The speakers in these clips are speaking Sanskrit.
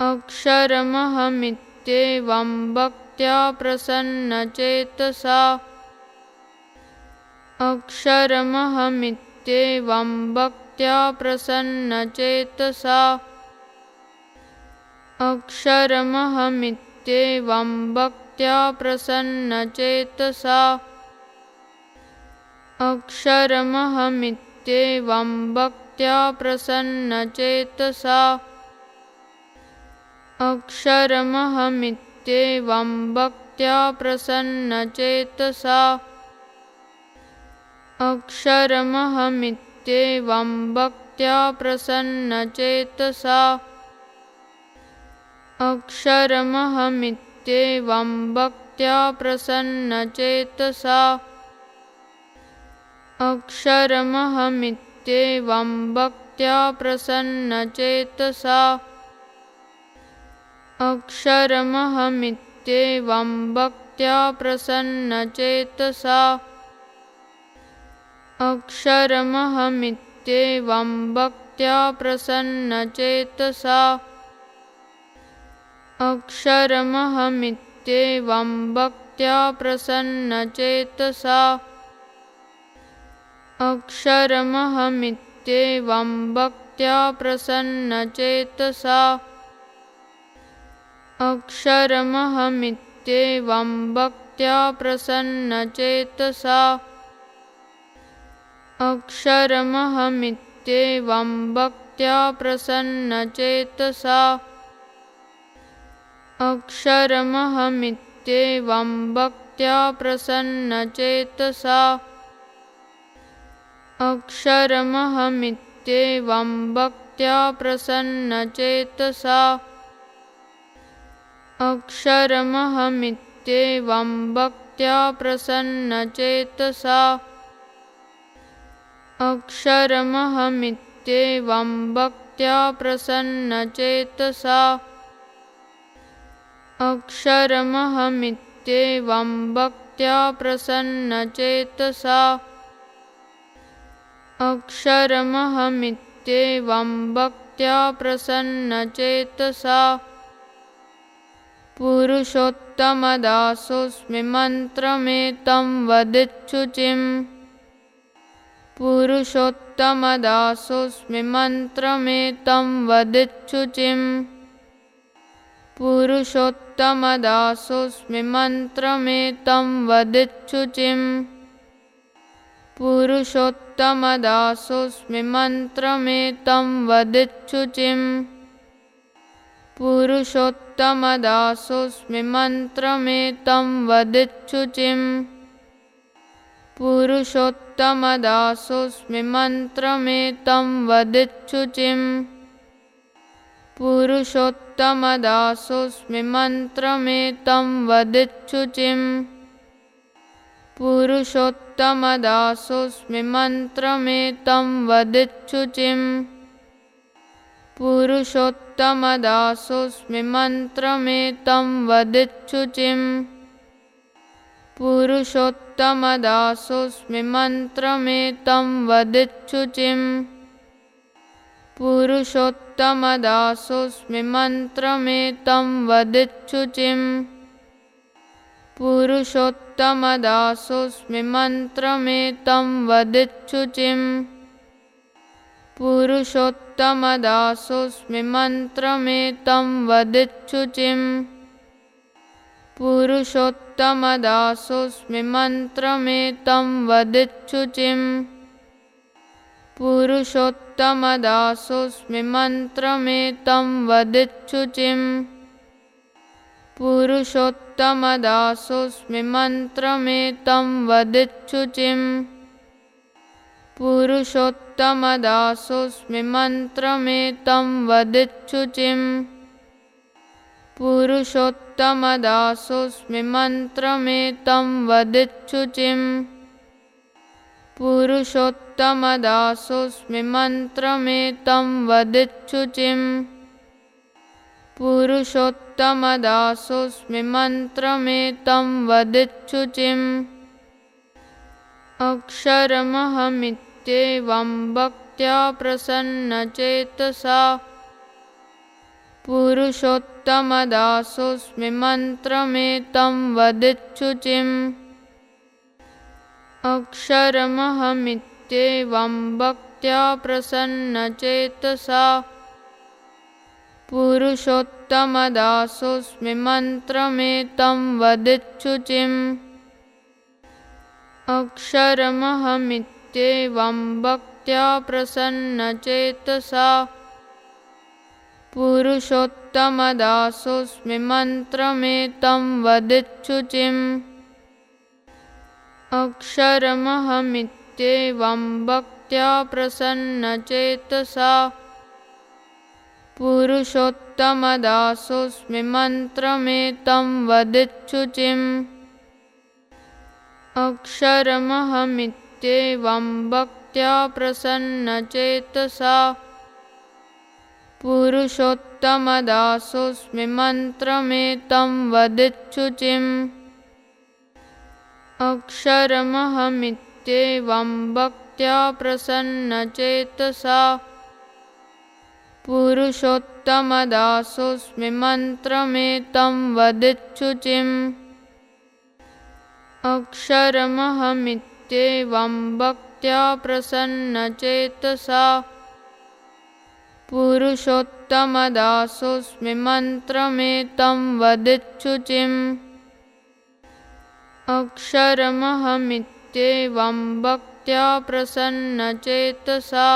अक्षरमहमित्येवं भक्त्या प्रसन्नचेतसा अक्षरमहमित्येवं भक्त्या प्रसन्नचेतसा अक्षरमहमित्येवं भक्त्या प्रसन्नचेतसा अक्षरमहमित्येवं भक्त्या प्रसन्नचेतसा अक्षरमहमित्येवं भक्त्या प्रसन्नचेतसा अक्षरमहमित्येवं भक्त्या प्रसन्नचेतसा अक्षरमहमित्येवं भक्त्या प्रसन्नचेतसा अक्षरमहमित्येवं भक्त्या प्रसन्नचेतसा अक्षरमहमित्येवं भक्त्या प्रसन्नचेतसा अक्षरमहमित्येवं भक्त्या प्रसन्नचेतसा अक्षरमहमित्येवं भक्त्या प्रसन्नचेतसा अक्षरमहमित्येवं भक्त्या प्रसन्नचेतसा अक्षरमहमित्येवं भक्त्या प्रसन्नचेतसा अक्षरमहमित्येवं भक्त्या प्रसन्नचेतसा अक्षरमहमित्येवं भक्त्या प्रसन्नचेतसा अक्षरमहमित्येवं भक्त्या प्रसन्नचेतसा अक्षरमहमित्येवं भक्त्या प्रसन्नचेतसा अक्षरमहमित्येवं भक्त्या प्रसन्नचेतसा अक्षरमहमित्येवं भक्त्या प्रसन्नचेतसा अक्षरमहमित्येवं भक्त्या प्रसन्नचेतसा पुरुषोत्तमदासोऽस्मि मन्त्रमेतं वदिच्छुचिम्। पुरुषोत्तमदासोऽस्मि मन्त्रमेतं वदिच्छुचिम्। पुरुषोत्तमदासोऽस्मि मन्त्रमेतं वदिच्छुचिम्। पुरुषोत्तमदासोऽस्मि मन्त्रमेतं वदिच्छुचिम् पुरुषोत्तमदासोऽस्मि मन्त्रमेतं वदिच्छुचिम् पुरुषोत्तमदासोऽस्मि मन्त्रमेतं वदिच्छुचिम् पुरुषोत्तमदासोऽस्मि मन्त्रमेतं वदिच्छुचिम् पुरुषोत्तमदासोऽस्मि मन्त्रमेतं वदिच्छुचिम् पुरुषोत्तमदासोऽस्मि मन्त्रमेतं वदिच्छुचिम्। पुरुषोत्तमदासोऽस्मि मन्त्रमेतं वदिच्छुचिम्। पुरुषोत्तमदासोऽस्मि मन्त्रमेतं वदिच्छुचिम्। पुरुषोत्तमदासोऽस्मि मन्त्रमेतं वदिच्छुचिम् उत्तमदासोऽस्मि मन्त्रमेतं मे तं वदिच्छुचिं। पुरुषोत्तमदासोस्मि मन्त्र मे तं वदिच्छुचिं। पुरुषोत्तमदासोस्मि मन्त्र मे वदिच्छुचिं। पुरुषोत्तमदासोस्मि मन्त्र वदिच्छुचिं। पुरुषोत्तम पुरुषोत्तमदासोऽस्मि मन्त्रमेतं वदिच्छुचिम् पुरुषोत्तमदासोऽस्मि मन्त्रमेतं वदिच्छुचिम् पुरुषोत्तमदासोऽस्मि मन्त्रमेतं वदिच्छुचिम् पुरुषोत्तमदासोऽस्मि मन्त्रमेतं वदिच्छुचिम् अक्षरमहमित्येवं भक्त्या प्रसन्नचेतसा। पुरुषोत्तमदासोऽस्मि मन्त्रमेतं वदिच्छुचिम्। अक्षरमहमित्येवं भक्त्या प्रसन्नचेतसा। पुरुषोत्तमदासोऽस्मि मन्त्रमेतं वदिच्छुचिम् अक्षरमहमित्येवं भक्त्या प्रसन्नचेतसा। पुरुषोत्तमदासोऽस्मि मन्त्रमेतं वदिच्छुचिम्। अक्षरमहमित्येवं भक्त्या प्रसन्नचेतसा। पुरुषोत्तमदासोऽस्मि मन्त्रमेतं वदिच्छुचिम् अक्षरमहमित्येवं भक्त्या प्रसन्नचेतसा पुरुषोत्तमदासोऽस्मि मन्त्रमेतं वदिच्छुचिम्। अक्षरमहमित्येवं भक्त्या प्रसन्नचेतसा पुरुषोत्तमदासोऽस्मि मन्त्रमेतं वदिच्छुचिम् अक्षरमहमित्येवं भक्त्या प्रसन्नचेतसा पुरुषोत्तमदासोऽस्मि मन्त्रमेतं वदिच्छुचिम्। अक्षरमहमित्येवं भक्त्या प्रसन्नचेतसा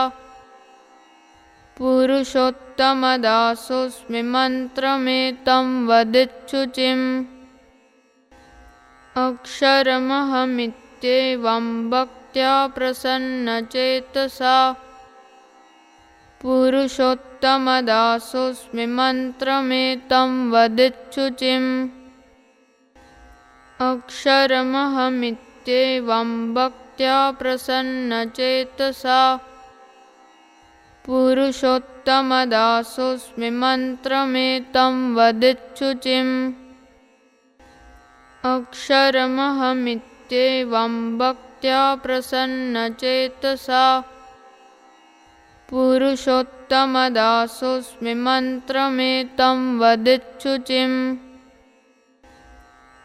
पुरुषोत्तमदासोऽस्मि मन्त्रमेतं वदिच्छुचिम् अक्षरमहमित्येवं भक्त्या प्रसन्नचेतसा। पुरुषोत्तमदासोऽस्मि मन्त्रमेतं वदिच्छुचिम्। अक्षरमहमित्येवं भक्त्या प्रसन्नचेतसा। पुरुषोत्तमदासोऽस्मि मन्त्रमेतं वदिच्छुचिम् अक्षरमहमित्येवं भक्त्या प्रसन्नचेतसा। पुरुषोत्तमदासोऽस्मि मन्त्रमेतं वदिच्छुचिम्।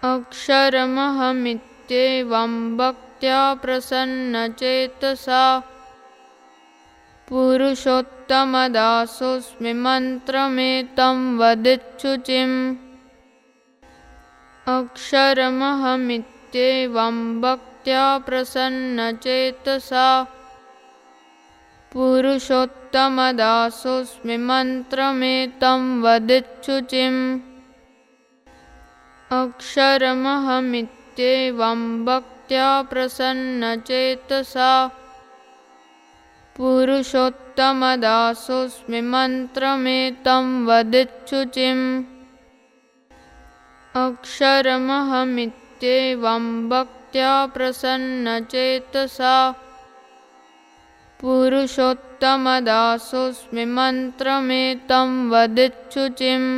अक्षरमहमित्येवं भक्त्या प्रसन्नचेतसा। पुरुषोत्तमदासोऽस्मि मन्त्रमेतं वदिच्छुचिम् अक्षरमहमित्येवं भक्त्या प्रसन्नचेतसा। पुरुषोत्तमदासोऽस्मि मन्त्रमेतं वदिच्छुचिम्। अक्षरमहमित्येवं भक्त्या प्रसन्नचेतसा। पुरुषोत्तमदासोऽस्मि मन्त्रमेतं वदिच्छुचिम् अक्षरमहमित्येवं भक्त्या प्रसन्नचेतसा पुरुषोत्तमदासोऽस्मि मन्त्रमेतं वदिच्छुचिम्